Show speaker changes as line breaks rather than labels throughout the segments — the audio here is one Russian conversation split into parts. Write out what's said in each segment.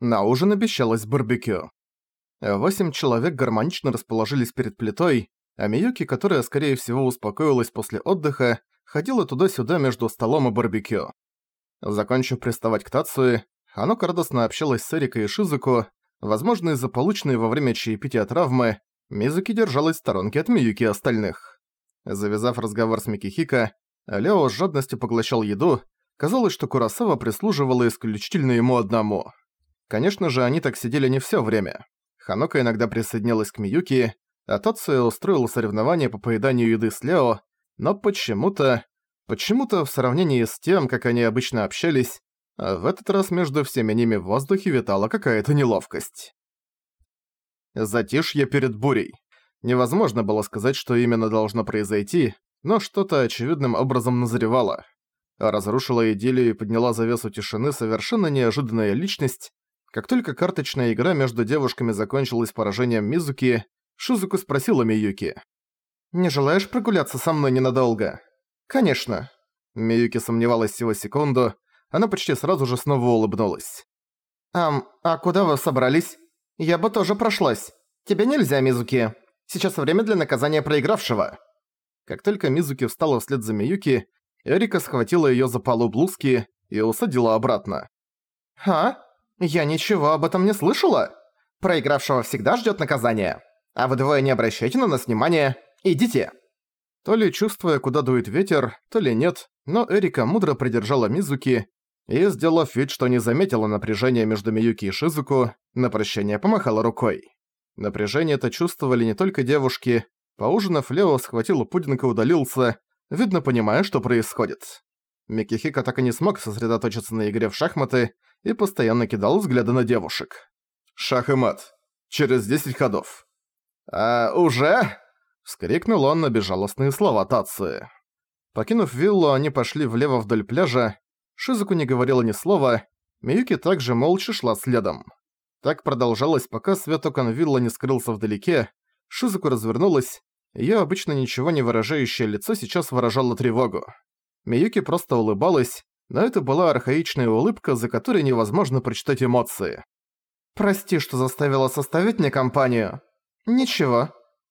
На ужин обещалось барбекю. Восемь человек гармонично расположились перед плитой, а Миюки, которая, скорее всего, успокоилась после отдыха, ходила туда-сюда между столом и барбекю. Закончив приставать к Тацуе, Ханока радостно общалась с Эрикой и Шизуко, возможно, из-за полученной во время чаепития травмы, Мизуки держалась в сторонке от Миюки и остальных. Завязав разговор с Микихика, Лео с жадностью поглощал еду, казалось, что Курасава прислуживала исключительно ему одному. Конечно же, они так сидели не всё время. Ханока иногда присоединялась к Миюки, а Тацуя устроил соревнования по поеданию еды с Лео, но почему-то... Почему-то в сравнении с тем, как они обычно общались, в этот раз между всеми ними в воздухе витала какая-то неловкость. Затишье перед бурей. Невозможно было сказать, что именно должно произойти, но что-то очевидным образом назревало. Разрушила идиллию и подняла завесу тишины совершенно неожиданная личность. Как только карточная игра между девушками закончилась поражением Мизуки, Шизуку спросила Миюки. «Не желаешь прогуляться со мной ненадолго?» «Конечно». Миюки сомневалась всего секунду, она почти сразу же снова улыбнулась. «Ам, а куда вы собрались? Я бы тоже прошлась. Тебе нельзя, Мизуки. Сейчас время для наказания проигравшего». Как только Мизуки встала вслед за Миюки, Эрика схватила её за полу блузки и усадила обратно. «А? Я ничего об этом не слышала. Проигравшего всегда ждёт наказание. А вы двое не обращайте на нас внимания. Идите». То ли чувствуя, куда дует ветер, то ли нет, но Эрика мудро придержала Мизуки и, сделав вид, что не заметила напряжения между Миюки и Шизуку, на прощание помахала рукой. Напряжение это чувствовали не только девушки. Поужинав, Лео схватил пудинг и удалился, видно понимая, что происходит. Микихика так и не смог сосредоточиться на игре в шахматы и постоянно кидал взгляды на девушек. «Шах и мат. Через 10 ходов». «А уже?» — вскрикнул он на безжалостные слова Тации. Покинув виллу, они пошли влево вдоль пляжа. Шизуку не говорила ни слова, Миюки также молча шла следом. Так продолжалось, пока свет окон виллы не скрылся вдалеке. Шизуку развернулась. Её обычно ничего не выражающее лицо сейчас выражало тревогу. Миюки просто улыбалась, но это была архаичная улыбка, за которой невозможно прочитать эмоции. «Прости, что заставила составить мне компанию. Ничего.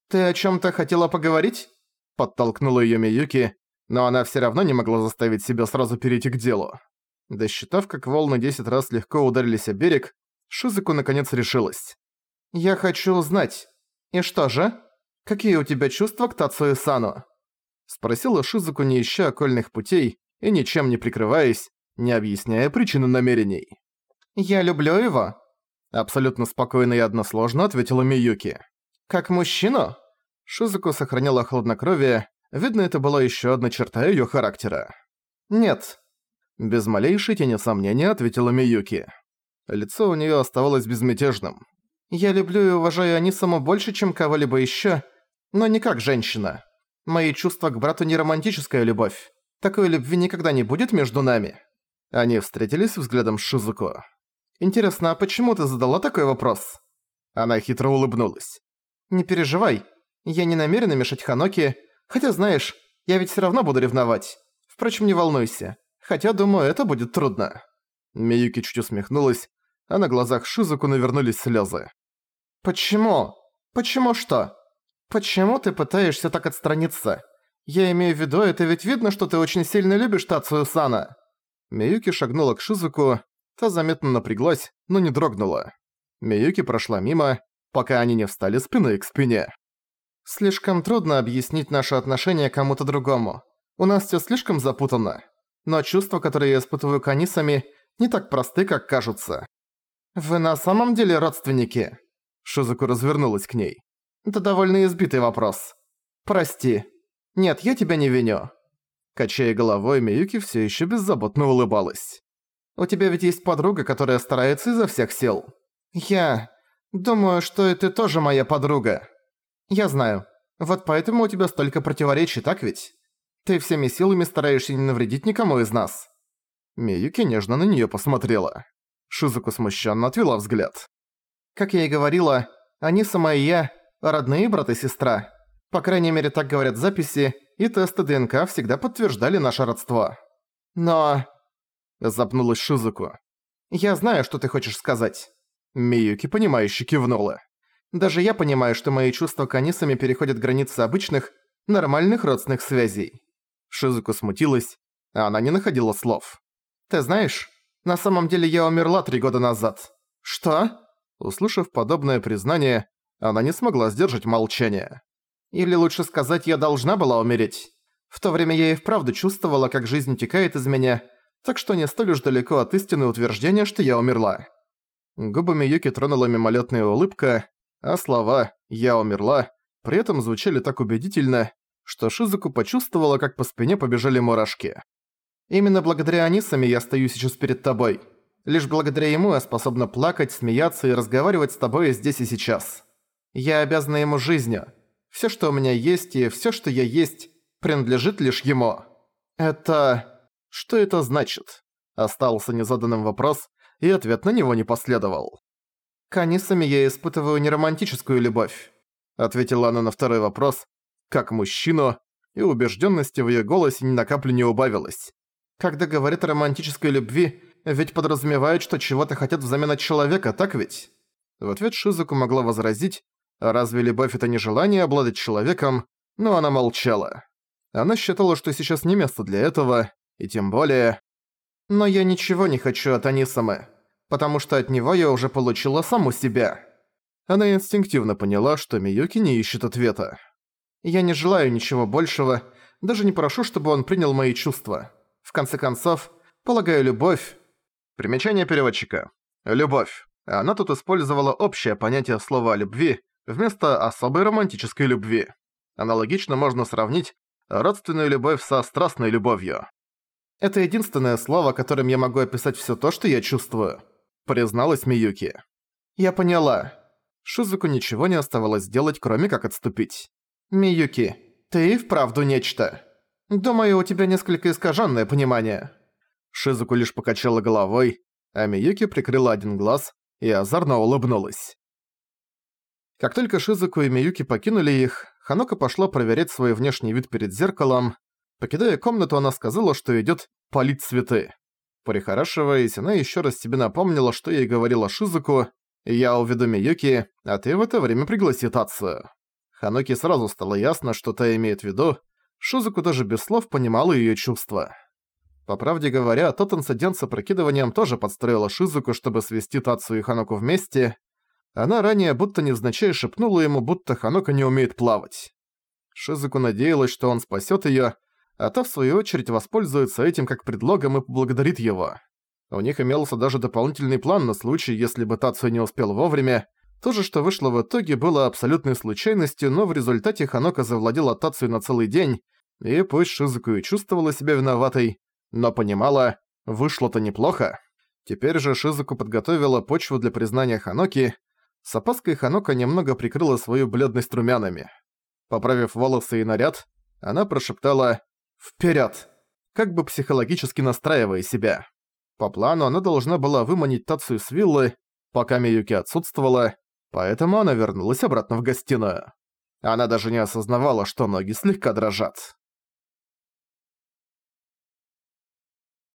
Ты о чём-то хотела поговорить?» Подтолкнула её Миюки, но она всё равно не могла заставить себя сразу перейти к делу. Досчитав, как волны 10 раз легко ударились о берег, Шизуку наконец решилась. «Я хочу узнать. И что же? Какие у тебя чувства к Тацуэ Сану?» Спросила Шизуку, не ища окольных путей и ничем не прикрываясь, не объясняя причины намерений. «Я люблю его», — абсолютно спокойно и односложно ответила Миюки. «Как мужчину?» Шизуку сохраняла хладнокровие, видно, это была еще одна черта ее характера. «Нет», — без малейшей тени сомнения ответила Миюки. Лицо у нее оставалось безмятежным. «Я люблю и уважаю Анисаму больше, чем кого-либо еще, но не как женщина. Мои чувства к брату не романтическая любовь. Такой любви никогда не будет между нами». Они встретились взглядом с Шизуко. «Интересно, а почему ты задала такой вопрос?» Она хитро улыбнулась. «Не переживай. Я не намерена мешать Ханоки, хотя, знаешь, я ведь всё равно буду ревновать. Впрочем, не волнуйся. Хотя, думаю, это будет трудно». Миюки чуть усмехнулась, а на глазах Шизуку навернулись слезы. «Почему? Почему что? Почему ты пытаешься так отстраниться? Я имею в виду, это ведь видно, что ты очень сильно любишь Тацию Сана». Миюки шагнула к Шизуку, та заметно напряглась, но не дрогнула. Миюки прошла мимо, пока они не встали спиной к спине. «Слишком трудно объяснить наши отношения кому-то другому. У нас всё слишком запутанно. Но чувства, которые я испытываю к Анисами, не так просты, как кажутся. «Вы на самом деле родственники?» Шизуку развернулась к ней. «Это довольно избитый вопрос. Прости. Нет, я тебя не виню». Качая головой, Миюки все еще беззаботно улыбалась. «У тебя ведь есть подруга, которая старается изо всех сил». «Я... думаю, что и ты тоже моя подруга». «Я знаю. Вот поэтому у тебя столько противоречий, так ведь? Ты всеми силами стараешься не навредить никому из нас». Миюки нежно на неё посмотрела. Шизуку смущенно отвела взгляд. «Как я и говорила, они сама и я – родные брат и сестра. По крайней мере, так говорят записи, и тесты ДНК всегда подтверждали наше родство. Но...» – запнулась Шизуку. «Я знаю, что ты хочешь сказать. Миюки, понимающе кивнула. «Даже я понимаю, что мои чувства к Анисами переходят границы обычных, нормальных родственных связей». Шизуку смутилась, а она не находила слов. «Ты знаешь, на самом деле я умерла три года назад». «Что?» Услышав подобное признание, она не смогла сдержать молчание. «Или лучше сказать, я должна была умереть. В то время я и вправду чувствовала, как жизнь текает из меня, так что не столь уж далеко от истины утверждения, что я умерла». Губами Юки тронула мимолетная улыбка, а слова «я умерла» при этом звучали так убедительно, что Шизуку почувствовала, как по спине побежали мурашки. «Именно благодаря Анисами я стою сейчас перед тобой. Лишь благодаря ему я способна плакать, смеяться и разговаривать с тобой здесь и сейчас. Я обязана ему жизнью. Всё, что у меня есть, и всё, что я есть, принадлежит лишь ему. Это... Что это значит? Остался незаданным вопрос, и ответ на него не последовал. «К Анисами я испытываю не романтическую любовь», ответила она на второй вопрос, как мужчину, и убежденности в ее голосе ни на каплю не убавилось. Когда говорят о романтической любви, ведь подразумевают, что чего-то хотят взамен от человека, так ведь? В ответ Шизуку могла возразить, разве любовь это не желание обладать человеком, но она молчала. Она считала, что сейчас не место для этого, и тем более... Но я ничего не хочу от Анисамы, потому что от него я уже получила саму себя. Она инстинктивно поняла, что Миюки не ищет ответа. Я не желаю ничего большего, даже не прошу, чтобы он принял мои чувства. В конце концов, полагаю, любовь Примечание переводчика. Любовь. Она тут использовала общее понятие слова «любви» вместо особой романтической любви. Аналогично можно сравнить родственную любовь со страстной любовью. Это единственное слово, которым я могу описать всё то, что я чувствую, призналась Миюки. Я поняла. Шизуку ничего не оставалось делать, кроме как отступить. Миюки, ты вправду нечто. Думаю, у тебя несколько искажённое понимание. Шизуку лишь покачала головой, а Миюки прикрыла один глаз и азарно улыбнулась. Как только Шизуку и Миюки покинули их, Ханока пошла проверять свой внешний вид перед зеркалом. Покидая комнату, она сказала, что идёт полить цветы. Прихорашиваясь, она ещё раз себе напомнила, что ей говорила Шизуку, «Я уведу Миюки, а ты в это время пригласи Тацию». Ханоки сразу стало ясно, что та имеет в виду. Шизуку даже без слов понимала её чувства. По правде говоря, тот инцидент с опрокидыванием тоже подстроила Шизуку, чтобы свести Тацу и Ханоку вместе. Она ранее будто невзначай шепнула ему, будто Ханока не умеет плавать. Шизуку надеялась, что он спасет ее, а та в свою очередь воспользуется этим как предлогом и поблагодарит его. У них имелся даже дополнительный план на случай, если бы Тацу не успел вовремя. То же, что вышло в итоге, было абсолютной случайностью, но в результате Ханока завладела Тацу на целый день, и пусть Шизуку и чувствовала себя виноватой, но понимала, вышло-то неплохо. Теперь же Шизуку подготовила почву для признания Ханоки. С опаской Ханока немного прикрыла свою бледность румянами. Поправив волосы и наряд, она прошептала «Вперёд!», как бы психологически настраивая себя. По плану она должна была выманить Тацию с виллы, пока Миюки отсутствовала, поэтому она вернулась обратно в гостиную. Она даже не осознавала, что ноги слегка дрожат.